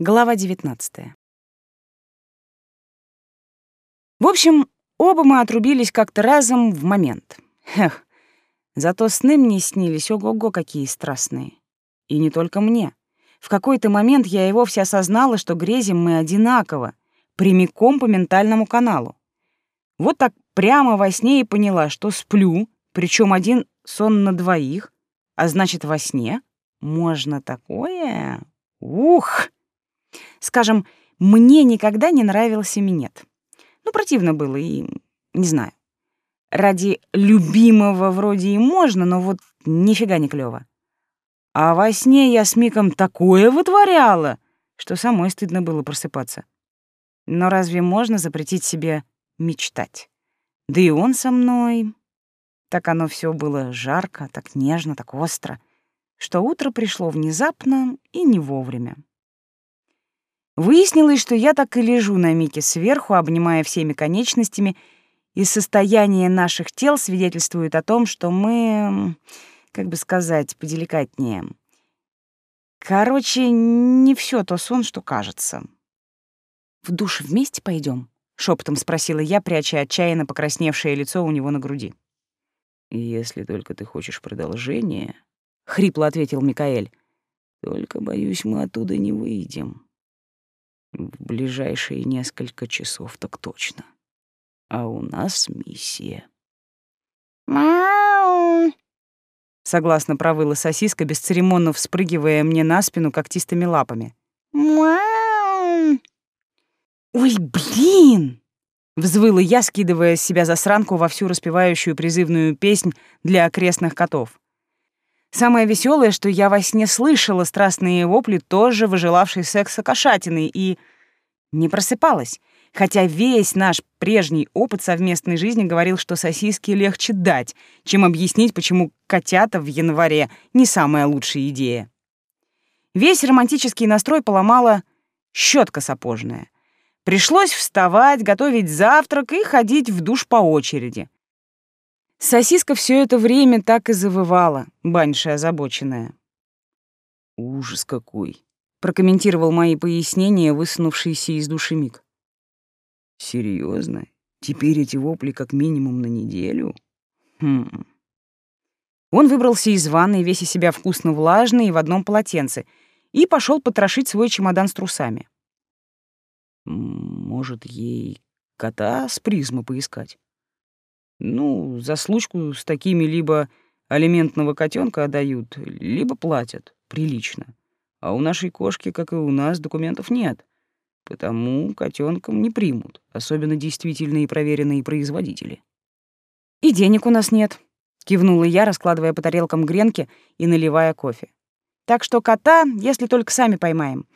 Глава 19. В общем, оба мы отрубились как-то разом в момент. Эх, зато сны мне снились ого-го какие страстные. И не только мне. В какой-то момент я и вовсе осознала, что грезим мы одинаково, прямиком по ментальному каналу. Вот так прямо во сне и поняла, что сплю, причем один сон на двоих, а значит, во сне можно такое... Ух! Скажем, мне никогда не нравился минет. Ну, противно было и... не знаю. Ради любимого вроде и можно, но вот нифига не клёво. А во сне я с Миком такое вытворяла, что самой стыдно было просыпаться. Но разве можно запретить себе мечтать? Да и он со мной... Так оно все было жарко, так нежно, так остро, что утро пришло внезапно и не вовремя. Выяснилось, что я так и лежу на Мике сверху, обнимая всеми конечностями, и состояние наших тел свидетельствует о том, что мы, как бы сказать, поделикатнее. Короче, не все то сон, что кажется. «В душ вместе пойдем? шепотом спросила я, пряча отчаянно покрасневшее лицо у него на груди. «Если только ты хочешь продолжения», — хрипло ответил Микаэль, — «только, боюсь, мы оттуда не выйдем». В ближайшие несколько часов так точно. А у нас миссия. «Мяу!» Согласно провыла сосиска, бесцеремонно вспрыгивая мне на спину когтистыми лапами. «Мяу!» «Ой, блин!» — взвыла я, скидывая с себя засранку во всю распевающую призывную песнь для окрестных котов. Самое веселое, что я во сне слышала страстные вопли тоже выжелавшей секса кошатины и не просыпалась, хотя весь наш прежний опыт совместной жизни говорил, что сосиски легче дать, чем объяснить, почему котята в январе не самая лучшая идея. Весь романтический настрой поломала щетка сапожная. Пришлось вставать, готовить завтрак и ходить в душ по очереди. Сосиска все это время так и завывала, баньша озабоченная. «Ужас какой!» — прокомментировал мои пояснения, высунувшийся из души Мик. «Серьезно? Теперь эти вопли как минимум на неделю?» «Хм...» Он выбрался из ванной, весь из себя вкусно влажный и в одном полотенце, и пошел потрошить свой чемодан с трусами. «Может, ей кота с призмы поискать?» Ну, за случку с такими либо алиментного котенка отдают, либо платят прилично. А у нашей кошки, как и у нас, документов нет. Потому котенком не примут, особенно действительные проверенные производители. И денег у нас нет, кивнула я, раскладывая по тарелкам гренки и наливая кофе. Так что кота, если только сами поймаем.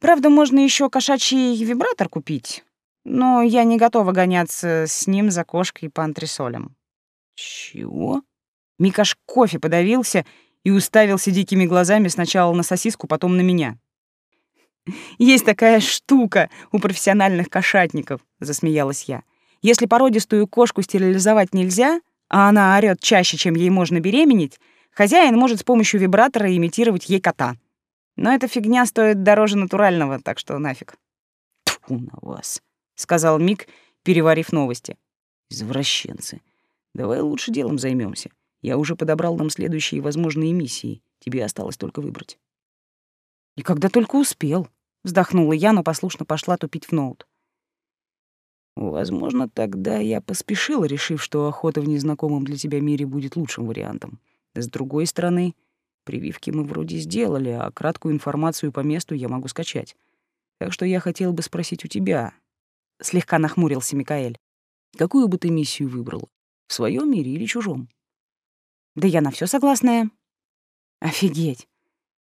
Правда, можно еще кошачий вибратор купить но я не готова гоняться с ним за кошкой по антресолям. Чего? Микаш кофе подавился и уставился дикими глазами сначала на сосиску, потом на меня. Есть такая штука у профессиональных кошатников, засмеялась я. Если породистую кошку стерилизовать нельзя, а она орёт чаще, чем ей можно беременеть, хозяин может с помощью вибратора имитировать ей кота. Но эта фигня стоит дороже натурального, так что нафиг. Тьфу на вас. — сказал Мик, переварив новости. «Извращенцы. Давай лучше делом займемся. Я уже подобрал нам следующие возможные миссии. Тебе осталось только выбрать». «И когда только успел», — вздохнула я, но послушно пошла тупить в ноут. «Возможно, тогда я поспешила, решив, что охота в незнакомом для тебя мире будет лучшим вариантом. С другой стороны, прививки мы вроде сделали, а краткую информацию по месту я могу скачать. Так что я хотел бы спросить у тебя, — слегка нахмурился Микаэль. «Какую бы ты миссию выбрала? В своем мире или чужом?» «Да я на все согласная». «Офигеть!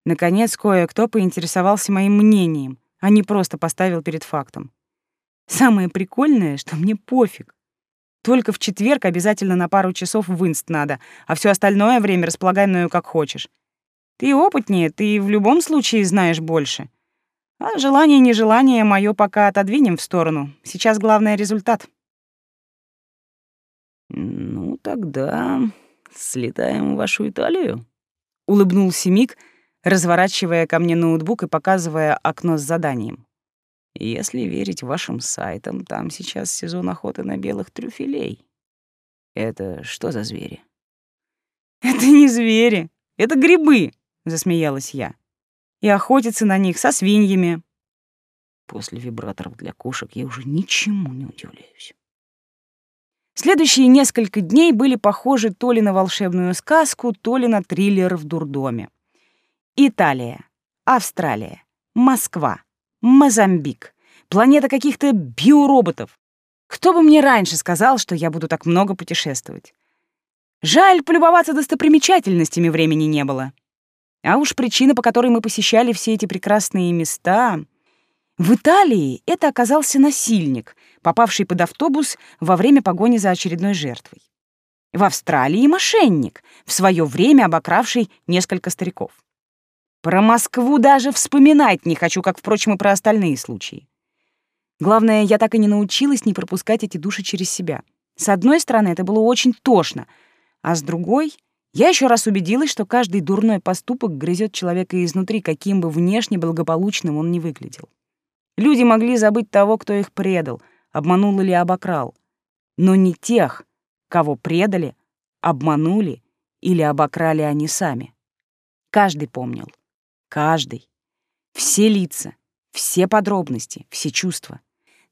Наконец кое-кто поинтересовался моим мнением, а не просто поставил перед фактом. Самое прикольное, что мне пофиг. Только в четверг обязательно на пару часов в инст надо, а все остальное время располагай мною как хочешь. Ты опытнее, ты в любом случае знаешь больше. А желание-нежелание мое пока отодвинем в сторону. Сейчас главное — результат. «Ну, тогда слетаем в вашу Италию?» — улыбнулся Мик, разворачивая ко мне ноутбук и показывая окно с заданием. Если верить вашим сайтам, там сейчас сезон охоты на белых трюфелей. Это что за звери? Это не звери, это грибы, засмеялась я. И охотятся на них со свиньями. После вибраторов для кошек я уже ничему не удивляюсь. Следующие несколько дней были похожи то ли на волшебную сказку, то ли на триллер в дурдоме. Италия, Австралия, Москва, Мозамбик, планета каких-то биороботов. Кто бы мне раньше сказал, что я буду так много путешествовать? Жаль, полюбоваться достопримечательностями времени не было. А уж причина, по которой мы посещали все эти прекрасные места... В Италии это оказался насильник, попавший под автобус во время погони за очередной жертвой. В Австралии мошенник, в свое время обокравший несколько стариков. Про Москву даже вспоминать не хочу, как, впрочем, и про остальные случаи. Главное, я так и не научилась не пропускать эти души через себя. С одной стороны, это было очень тошно, а с другой, я еще раз убедилась, что каждый дурной поступок грызет человека изнутри, каким бы внешне благополучным он ни выглядел. Люди могли забыть того, кто их предал, обманул или обокрал, но не тех, кого предали, обманули или обокрали они сами. Каждый помнил. Каждый. Все лица, все подробности, все чувства.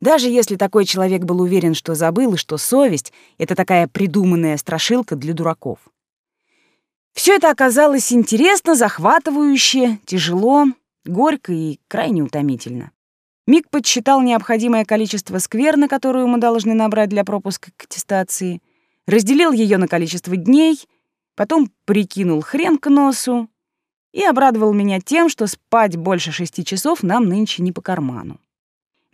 Даже если такой человек был уверен, что забыл, и что совесть — это такая придуманная страшилка для дураков. Все это оказалось интересно, захватывающе, тяжело, горько и крайне утомительно. Мик подсчитал необходимое количество скверны, которую мы должны набрать для пропуска к аттестации, разделил ее на количество дней, потом прикинул хрен к носу и обрадовал меня тем, что спать больше шести часов нам нынче не по карману.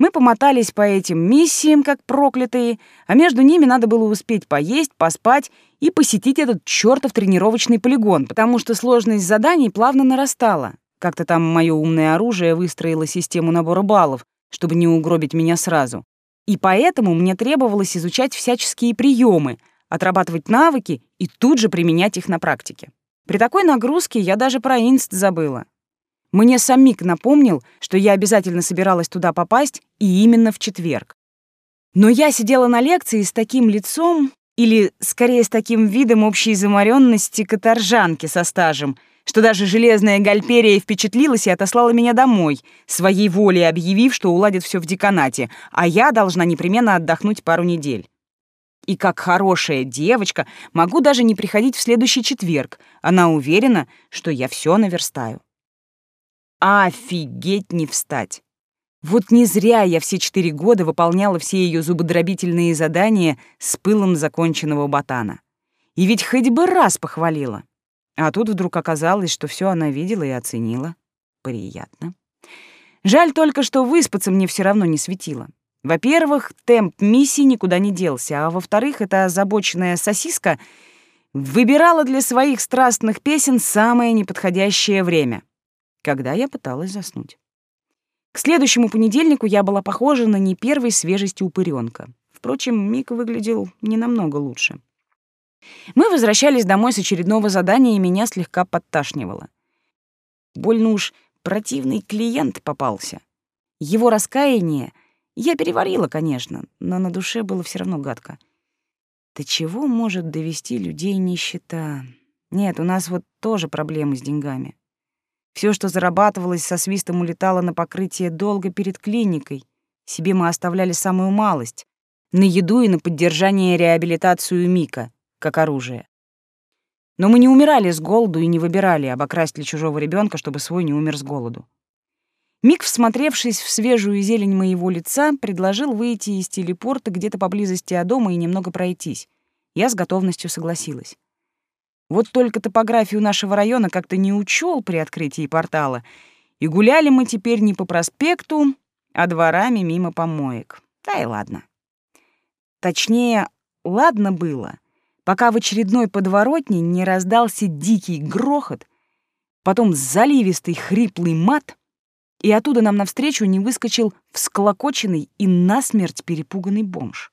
Мы помотались по этим миссиям, как проклятые, а между ними надо было успеть поесть, поспать и посетить этот чёртов тренировочный полигон, потому что сложность заданий плавно нарастала. Как-то там мое умное оружие выстроило систему набора баллов, чтобы не угробить меня сразу. И поэтому мне требовалось изучать всяческие приемы, отрабатывать навыки и тут же применять их на практике. При такой нагрузке я даже про инст забыла. Мне сам Мик напомнил, что я обязательно собиралась туда попасть, и именно в четверг. Но я сидела на лекции с таким лицом, или, скорее, с таким видом общей заморенности каторжанки со стажем, что даже железная гальперия впечатлилась и отослала меня домой, своей волей объявив, что уладит все в деканате, а я должна непременно отдохнуть пару недель. И как хорошая девочка могу даже не приходить в следующий четверг. Она уверена, что я все наверстаю. Офигеть не встать. Вот не зря я все четыре года выполняла все ее зубодробительные задания с пылом законченного ботана. И ведь хоть бы раз похвалила. А тут вдруг оказалось, что все она видела и оценила. Приятно. Жаль только, что выспаться мне все равно не светило. Во-первых, темп миссии никуда не делся, а во-вторых, эта озабоченная сосиска выбирала для своих страстных песен самое неподходящее время — когда я пыталась заснуть. К следующему понедельнику я была похожа на не первой свежести упырёнка. Впрочем, Мик выглядел не намного лучше. Мы возвращались домой с очередного задания, и меня слегка подташнивало. Больно уж противный клиент попался. Его раскаяние я переварила, конечно, но на душе было все равно гадко. До чего может довести людей нищета? Нет, у нас вот тоже проблемы с деньгами. Все, что зарабатывалось, со свистом улетало на покрытие долга перед клиникой. Себе мы оставляли самую малость — на еду и на поддержание реабилитацию Мика, как оружие. Но мы не умирали с голоду и не выбирали, обокрасть ли чужого ребенка, чтобы свой не умер с голоду. Мик, всмотревшись в свежую зелень моего лица, предложил выйти из телепорта где-то поблизости от дома и немного пройтись. Я с готовностью согласилась. Вот только топографию нашего района как-то не учел при открытии портала, и гуляли мы теперь не по проспекту, а дворами мимо помоек. Да и ладно. Точнее, ладно было, пока в очередной подворотне не раздался дикий грохот, потом заливистый хриплый мат, и оттуда нам навстречу не выскочил всклокоченный и насмерть перепуганный бомж.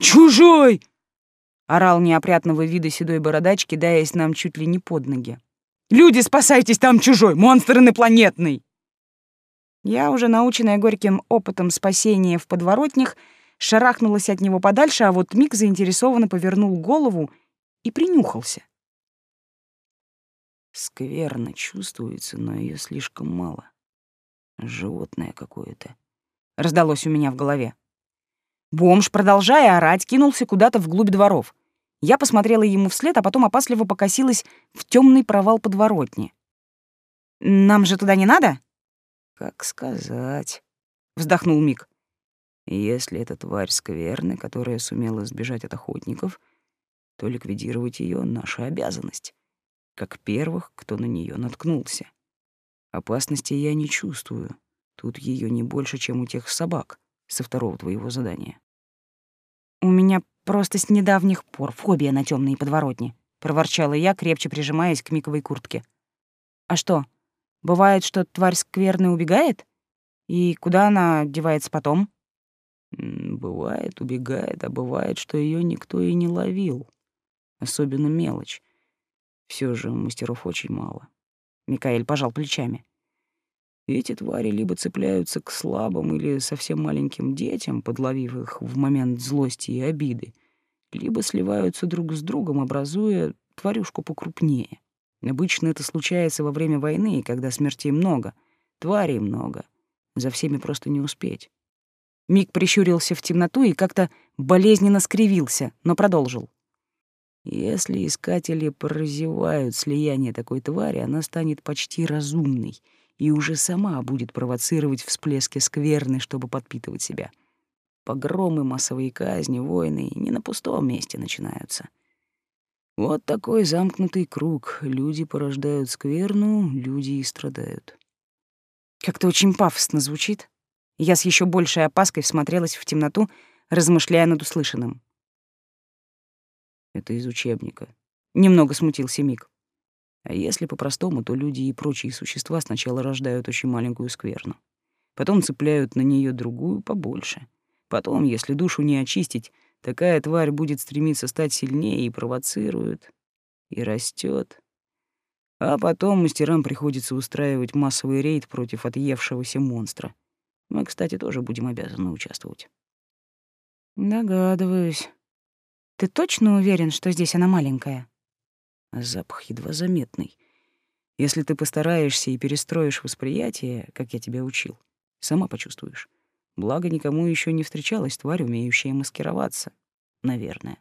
«Чужой!» Орал неопрятного вида седой бородач, кидаясь нам чуть ли не под ноги. Люди, спасайтесь, там чужой, монстр инопланетный!» Я, уже наученная горьким опытом спасения в подворотнях, шарахнулась от него подальше, а вот Мик заинтересованно повернул голову и принюхался. Скверно чувствуется, но ее слишком мало. Животное какое-то. Раздалось у меня в голове. Бомж, продолжая орать, кинулся куда-то вглубь дворов. Я посмотрела ему вслед, а потом опасливо покосилась в темный провал подворотни. «Нам же туда не надо?» «Как сказать?» — вздохнул Мик. «Если эта тварь скверная, которая сумела сбежать от охотников, то ликвидировать ее наша обязанность, как первых, кто на нее наткнулся. Опасности я не чувствую. Тут ее не больше, чем у тех собак со второго твоего задания». «У меня просто с недавних пор фобия на темные подворотни», — проворчала я, крепче прижимаясь к Миковой куртке. «А что, Бывает, что тварь скверная убегает? И куда она девается потом? Бывает, убегает, а бывает, что ее никто и не ловил. Особенно мелочь. Все же мастеров очень мало. Микаэль пожал плечами. Эти твари либо цепляются к слабым или совсем маленьким детям, подловив их в момент злости и обиды, либо сливаются друг с другом, образуя тварюшку покрупнее. Обычно это случается во время войны, когда смертей много, тварей много. За всеми просто не успеть. Мик прищурился в темноту и как-то болезненно скривился, но продолжил. Если искатели прозевают слияние такой твари, она станет почти разумной и уже сама будет провоцировать всплески скверны, чтобы подпитывать себя. Погромы, массовые казни, войны не на пустом месте начинаются. Вот такой замкнутый круг. Люди порождают скверну, люди и страдают. Как-то очень пафосно звучит. Я с еще большей опаской всмотрелась в темноту, размышляя над услышанным. Это из учебника. Немного смутился Мик. А если по-простому, то люди и прочие существа сначала рождают очень маленькую скверну. Потом цепляют на нее другую побольше. Потом, если душу не очистить, Такая тварь будет стремиться стать сильнее и провоцирует, и растет. А потом мастерам приходится устраивать массовый рейд против отъевшегося монстра. Мы, кстати, тоже будем обязаны участвовать. Догадываюсь. Ты точно уверен, что здесь она маленькая? Запах едва заметный. Если ты постараешься и перестроишь восприятие, как я тебя учил, сама почувствуешь. Благо, никому еще не встречалась тварь, умеющая маскироваться. Наверное.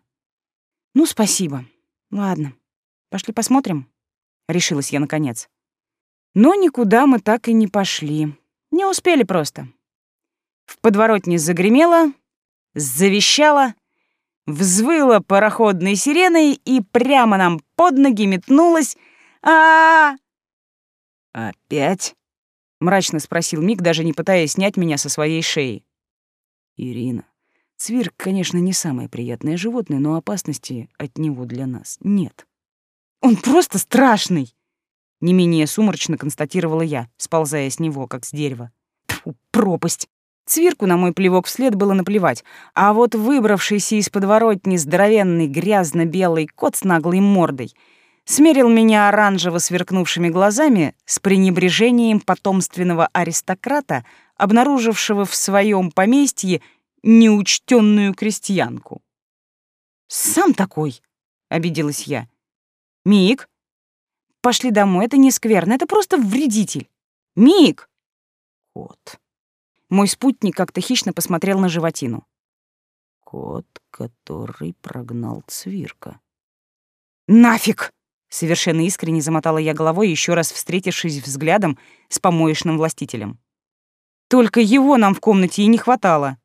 Ну, спасибо. Ладно, пошли посмотрим. Решилась я наконец. Но никуда мы так и не пошли. Не успели просто. В подворотне загремело, завещало, взвыла пароходной сиреной и прямо нам под ноги метнулась. а, -а, -а! «Опять?» — мрачно спросил Мик, даже не пытаясь снять меня со своей шеи. «Ирина, Цвирк, конечно, не самое приятное животное, но опасности от него для нас нет». «Он просто страшный!» Не менее сумрачно констатировала я, сползая с него, как с дерева. Тьфу, пропасть! Цвирку на мой плевок вслед было наплевать, а вот выбравшийся из подворотни здоровенный грязно-белый кот с наглой мордой — смерил меня оранжево сверкнувшими глазами с пренебрежением потомственного аристократа, обнаружившего в своем поместье неучтенную крестьянку. «Сам такой!» — обиделась я. «Мик, пошли домой, это не скверно, это просто вредитель. Мик!» «Кот». Мой спутник как-то хищно посмотрел на животину. «Кот, который прогнал цвирка». «Нафиг!» Совершенно искренне замотала я головой, еще раз встретившись взглядом с помоечным властителем. Только его нам в комнате и не хватало.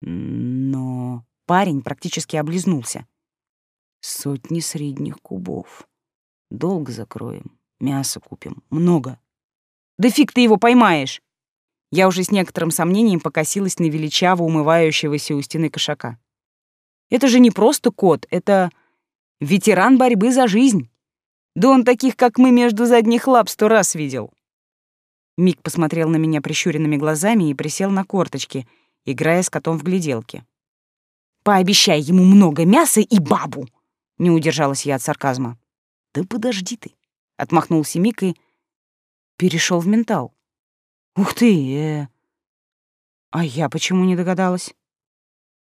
Но парень практически облизнулся. Сотни средних кубов. Долг закроем, мясо купим, много. Да фиг ты его поймаешь! Я уже с некоторым сомнением покосилась на величаво умывающегося у стены кошака. Это же не просто кот, это Ветеран борьбы за жизнь. Да он таких, как мы, между задних лап сто раз видел. Мик посмотрел на меня прищуренными глазами и присел на корточки, играя с котом в гляделки. «Пообещай ему много мяса и бабу!» — не удержалась я от сарказма. «Да подожди ты, — отмахнулся Мик и перешел в ментал. «Ух ты! Э... А я почему не догадалась?»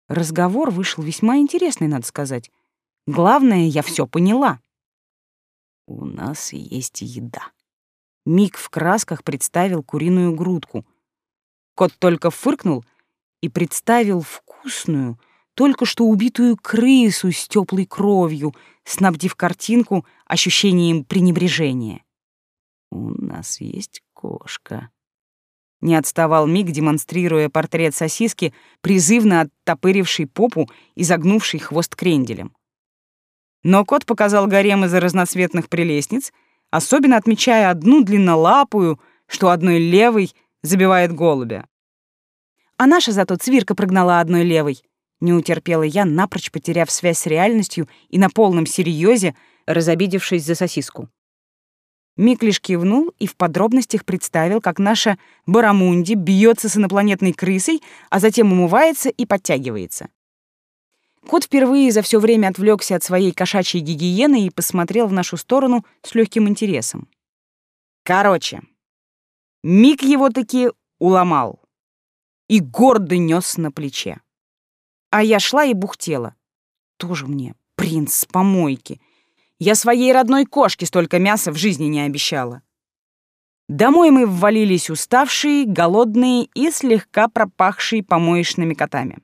Разговор вышел весьма интересный, надо сказать. Главное, я все поняла. «У нас есть еда». Мик в красках представил куриную грудку. Кот только фыркнул и представил вкусную, только что убитую крысу с теплой кровью, снабдив картинку ощущением пренебрежения. «У нас есть кошка». Не отставал Мик, демонстрируя портрет сосиски, призывно оттопыривший попу и загнувший хвост кренделем. Но кот показал гарем из разноцветных прелестниц, особенно отмечая одну длиннолапую, что одной левой забивает голубя. А наша зато цвирка прогнала одной левой. Не утерпела я, напрочь потеряв связь с реальностью и на полном серьезе, разобидевшись за сосиску. Мик лишь кивнул и в подробностях представил, как наша Барамунди бьется с инопланетной крысой, а затем умывается и подтягивается. Кот впервые за все время отвлекся от своей кошачьей гигиены и посмотрел в нашу сторону с легким интересом. Короче, Мик его таки уломал и гордо нес на плече. А я шла и бухтела. Тоже мне принц с помойки. Я своей родной кошке столько мяса в жизни не обещала. Домой мы ввалились уставшие, голодные и слегка пропахшие помоечными котами.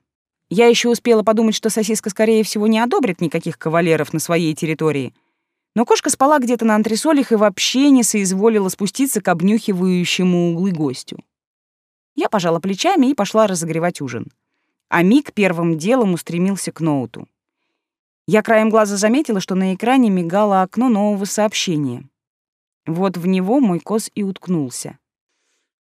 Я еще успела подумать, что сосиска, скорее всего, не одобрит никаких кавалеров на своей территории. Но кошка спала где-то на антресолях и вообще не соизволила спуститься к обнюхивающему углы гостю. Я пожала плечами и пошла разогревать ужин. А Мик первым делом устремился к ноуту. Я краем глаза заметила, что на экране мигало окно нового сообщения. Вот в него мой коз и уткнулся.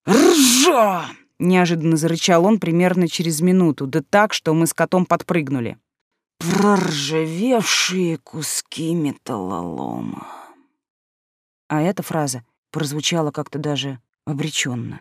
«Ржа!» — неожиданно зарычал он примерно через минуту, да так, что мы с котом подпрыгнули. «Проржавевшие куски металлолома». А эта фраза прозвучала как-то даже обреченно.